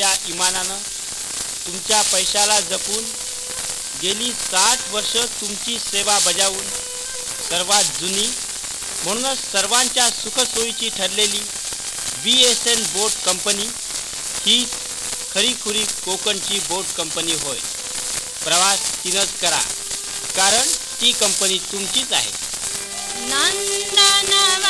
इमानानं तुमच्या पैशाला जपून गेली साठ वर्ष तुमची सेवा बजावून सर्वात जुनी म्हणूनच सर्वांच्या सुखसोयीची ठरलेली B S N boat company ही खरीखुरी कोकणची बोट कंपनी होय. प्रवास तिनंच करा कारण ती कंपनी तुमचीच आहे. नंदनवन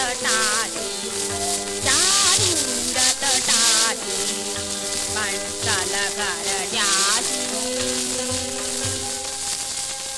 ी चादु